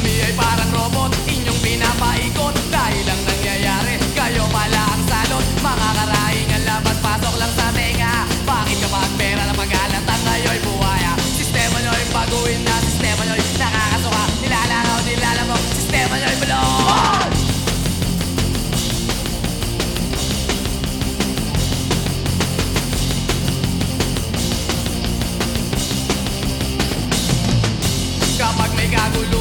Kami ay parang robot, inyong pinapaikot. Dahil ang nangyayari, kayo pala ang salot. Mga karaing ang pasok lang sa tenga. Bakit kapag pera na pag-alat at kayo'y buwaya Sistema nyo'y baguhin na, sistema nyo'y nakakasuka. Nilalakaw, nilalamok, sistema nyo'y balon Kapag may gagulo